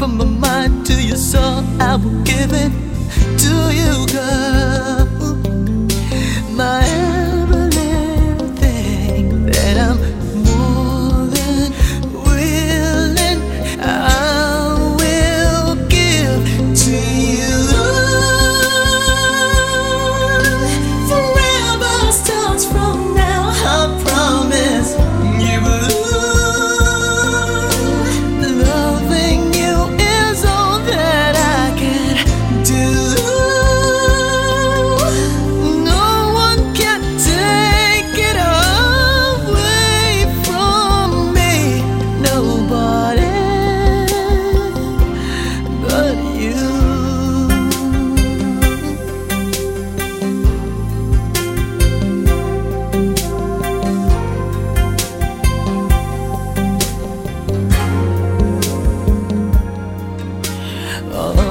From my mind to your soul, I will give it to you, girl. Oh.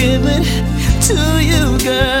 give it to you, girl.